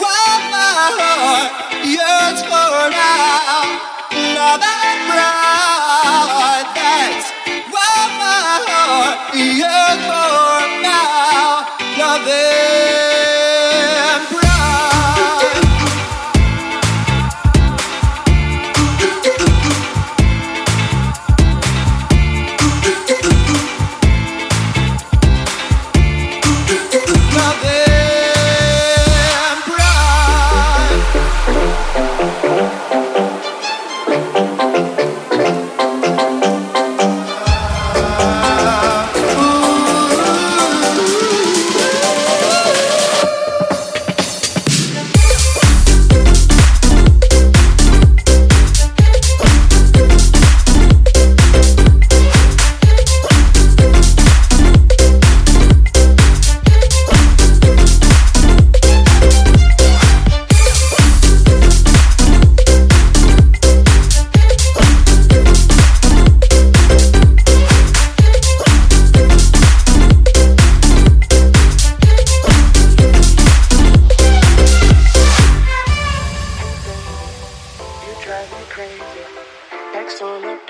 Why my heart yearns for now. love.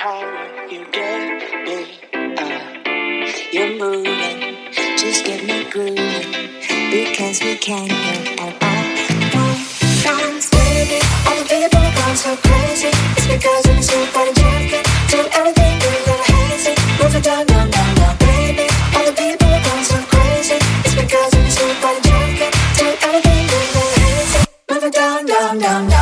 you get me up. You're moving, just get me grooving. Because we can go out all times, baby. All the people going so crazy. It's because I'm so funny, and jacket. Doing everything a little hazy. Move it down, down, down, down, baby. All the people going so crazy. It's because I'm so bad jacket. Doing everything a little hazy. Move it down, down, down, down.